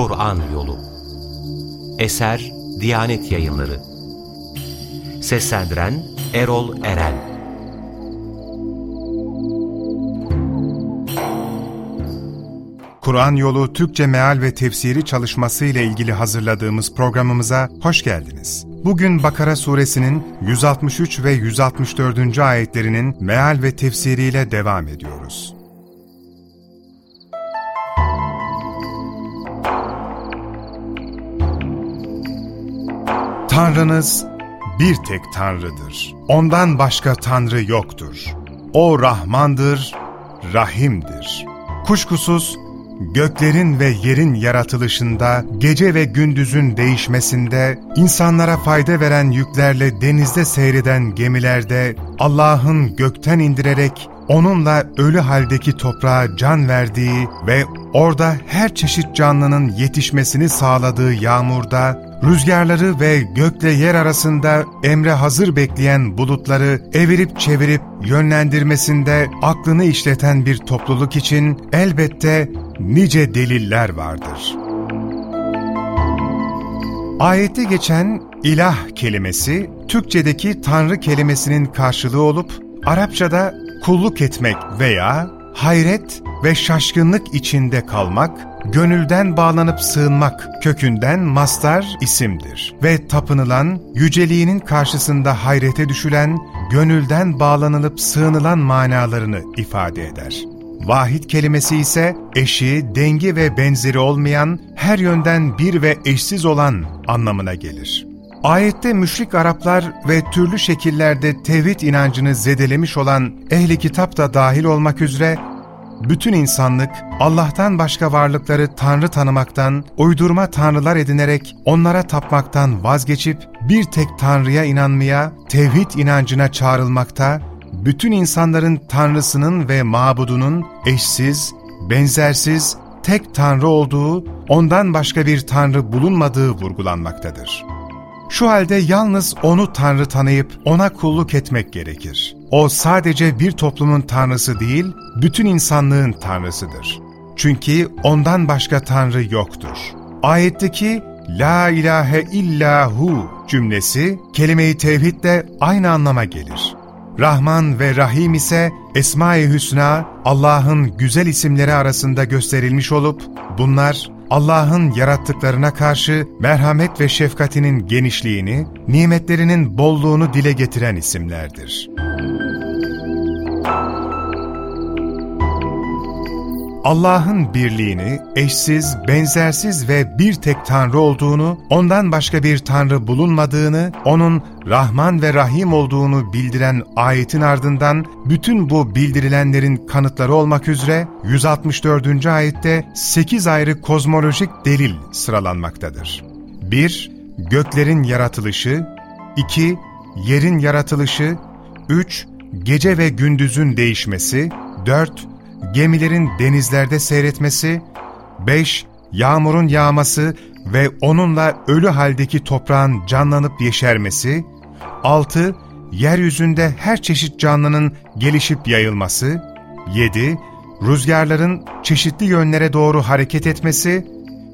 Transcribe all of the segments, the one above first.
Kur'an Yolu Eser Diyanet Yayınları Seslendiren Erol Eren Kur'an Yolu Türkçe Meal ve Tefsiri çalışması ile ilgili hazırladığımız programımıza hoş geldiniz. Bugün Bakara suresinin 163 ve 164. ayetlerinin meal ve tefsiriyle devam ediyoruz. Tanrınız bir tek Tanrıdır. Ondan başka Tanrı yoktur. O Rahmandır, Rahim'dir. Kuşkusuz göklerin ve yerin yaratılışında, gece ve gündüzün değişmesinde, insanlara fayda veren yüklerle denizde seyreden gemilerde, Allah'ın gökten indirerek onunla ölü haldeki toprağa can verdiği ve orada her çeşit canlının yetişmesini sağladığı yağmurda, rüzgarları ve gökle yer arasında emre hazır bekleyen bulutları evirip çevirip yönlendirmesinde aklını işleten bir topluluk için elbette nice deliller vardır. Ayette geçen ilah kelimesi, Türkçedeki tanrı kelimesinin karşılığı olup, Arapçada kulluk etmek veya hayret ve şaşkınlık içinde kalmak, gönülden bağlanıp sığınmak kökünden mastar isimdir ve tapınılan, yüceliğinin karşısında hayrete düşülen, gönülden bağlanılıp sığınılan manalarını ifade eder. Vahid kelimesi ise eşi, dengi ve benzeri olmayan, her yönden bir ve eşsiz olan anlamına gelir. Ayette müşrik Araplar ve türlü şekillerde tevhid inancını zedelemiş olan ehli kitap da dahil olmak üzere bütün insanlık Allah'tan başka varlıkları Tanrı tanımaktan, uydurma tanrılar edinerek onlara tapmaktan vazgeçip bir tek Tanrı'ya inanmaya, tevhid inancına çağrılmakta, bütün insanların Tanrısının ve mabudunun eşsiz, benzersiz, tek Tanrı olduğu, ondan başka bir Tanrı bulunmadığı vurgulanmaktadır. Şu halde yalnız O'nu Tanrı tanıyıp O'na kulluk etmek gerekir. O sadece bir toplumun Tanrısı değil, bütün insanlığın Tanrısıdır. Çünkü O'ndan başka Tanrı yoktur. Ayetteki La ilahe illahu cümlesi kelime-i tevhidle aynı anlama gelir. Rahman ve Rahim ise Esma-i Hüsna, Allah'ın güzel isimleri arasında gösterilmiş olup, bunlar Allah'ın yarattıklarına karşı merhamet ve şefkatinin genişliğini, nimetlerinin bolluğunu dile getiren isimlerdir. Allah'ın birliğini, eşsiz, benzersiz ve bir tek Tanrı olduğunu, ondan başka bir Tanrı bulunmadığını, O'nun Rahman ve Rahim olduğunu bildiren ayetin ardından bütün bu bildirilenlerin kanıtları olmak üzere 164. ayette 8 ayrı kozmolojik delil sıralanmaktadır. 1- Göklerin yaratılışı 2- Yerin yaratılışı 3- Gece ve gündüzün değişmesi 4- gemilerin denizlerde seyretmesi, 5. Yağmurun yağması ve onunla ölü haldeki toprağın canlanıp yeşermesi, 6. Yeryüzünde her çeşit canlının gelişip yayılması, 7. Rüzgarların çeşitli yönlere doğru hareket etmesi,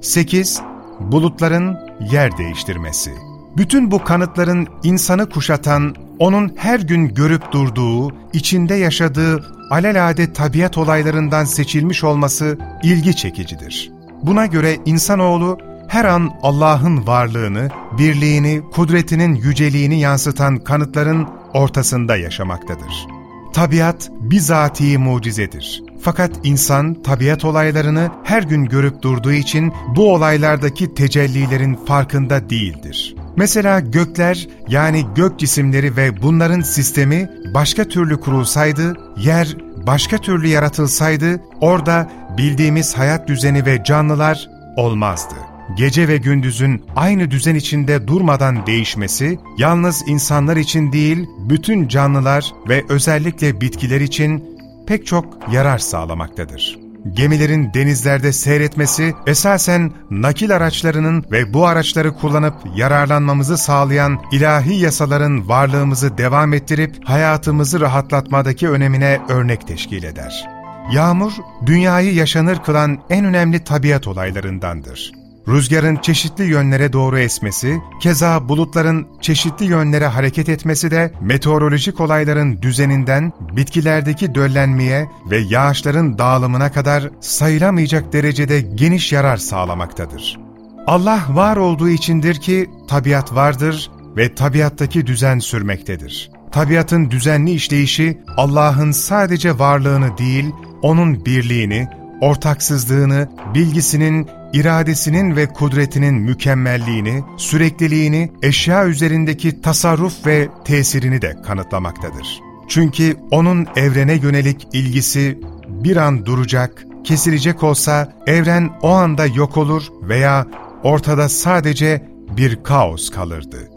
8. Bulutların yer değiştirmesi. Bütün bu kanıtların insanı kuşatan, onun her gün görüp durduğu, içinde yaşadığı alelade tabiat olaylarından seçilmiş olması ilgi çekicidir. Buna göre insanoğlu her an Allah'ın varlığını, birliğini, kudretinin yüceliğini yansıtan kanıtların ortasında yaşamaktadır. Tabiat bizatihi mucizedir. Fakat insan tabiat olaylarını her gün görüp durduğu için bu olaylardaki tecellilerin farkında değildir. Mesela gökler yani gök cisimleri ve bunların sistemi başka türlü kurulsaydı, yer başka türlü yaratılsaydı orada bildiğimiz hayat düzeni ve canlılar olmazdı. Gece ve gündüzün aynı düzen içinde durmadan değişmesi, yalnız insanlar için değil, bütün canlılar ve özellikle bitkiler için pek çok yarar sağlamaktadır gemilerin denizlerde seyretmesi esasen nakil araçlarının ve bu araçları kullanıp yararlanmamızı sağlayan ilahi yasaların varlığımızı devam ettirip hayatımızı rahatlatmadaki önemine örnek teşkil eder. Yağmur, dünyayı yaşanır kılan en önemli tabiat olaylarındandır. Rüzgarın çeşitli yönlere doğru esmesi, keza bulutların çeşitli yönlere hareket etmesi de meteorolojik olayların düzeninden bitkilerdeki döllenmeye ve yağışların dağılımına kadar sayılamayacak derecede geniş yarar sağlamaktadır. Allah var olduğu içindir ki tabiat vardır ve tabiattaki düzen sürmektedir. Tabiatın düzenli işleyişi Allah'ın sadece varlığını değil, O'nun birliğini, ortaksızlığını, bilgisinin, iradesinin ve kudretinin mükemmelliğini, sürekliliğini, eşya üzerindeki tasarruf ve tesirini de kanıtlamaktadır. Çünkü O'nun evrene yönelik ilgisi bir an duracak, kesilecek olsa evren o anda yok olur veya ortada sadece bir kaos kalırdı.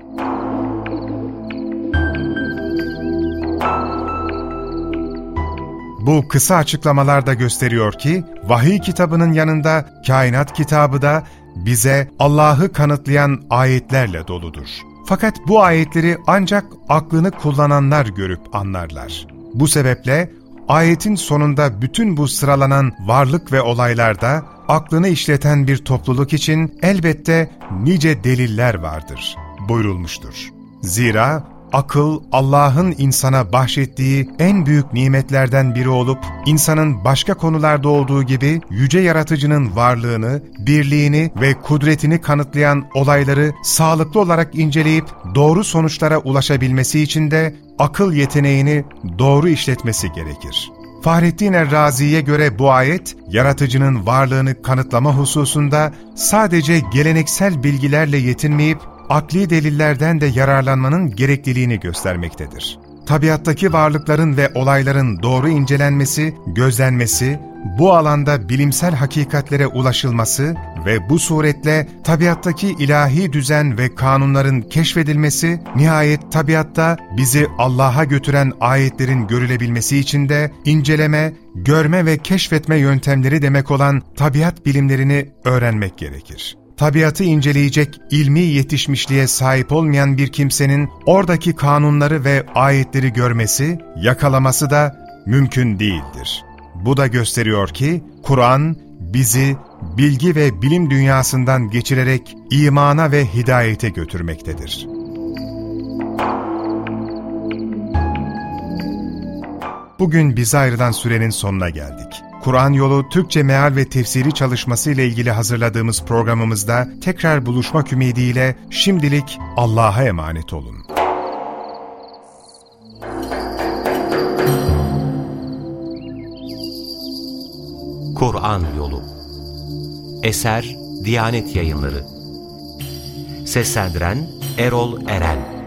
Bu kısa açıklamalar da gösteriyor ki, vahiy kitabının yanında kainat kitabı da bize Allah'ı kanıtlayan ayetlerle doludur. Fakat bu ayetleri ancak aklını kullananlar görüp anlarlar. Bu sebeple ayetin sonunda bütün bu sıralanan varlık ve olaylarda aklını işleten bir topluluk için elbette nice deliller vardır buyurulmuştur. Zira akıl Allah'ın insana bahşettiği en büyük nimetlerden biri olup, insanın başka konularda olduğu gibi yüce yaratıcının varlığını, birliğini ve kudretini kanıtlayan olayları sağlıklı olarak inceleyip doğru sonuçlara ulaşabilmesi için de akıl yeteneğini doğru işletmesi gerekir. Fahrettin Errazi'ye göre bu ayet, yaratıcının varlığını kanıtlama hususunda sadece geleneksel bilgilerle yetinmeyip, akli delillerden de yararlanmanın gerekliliğini göstermektedir. Tabiattaki varlıkların ve olayların doğru incelenmesi, gözlenmesi, bu alanda bilimsel hakikatlere ulaşılması ve bu suretle tabiattaki ilahi düzen ve kanunların keşfedilmesi, nihayet tabiatta bizi Allah'a götüren ayetlerin görülebilmesi için de inceleme, görme ve keşfetme yöntemleri demek olan tabiat bilimlerini öğrenmek gerekir tabiatı inceleyecek ilmi yetişmişliğe sahip olmayan bir kimsenin oradaki kanunları ve ayetleri görmesi, yakalaması da mümkün değildir. Bu da gösteriyor ki Kur'an bizi bilgi ve bilim dünyasından geçirerek imana ve hidayete götürmektedir. Bugün bize ayrılan sürenin sonuna geldik. Kur'an Yolu Türkçe Meal ve Tefsiri çalışması ile ilgili hazırladığımız programımızda tekrar buluşmak ümidiyle şimdilik Allah'a emanet olun. Kur'an Yolu. Eser Diyanet Yayınları. Seslendiren Erol Eren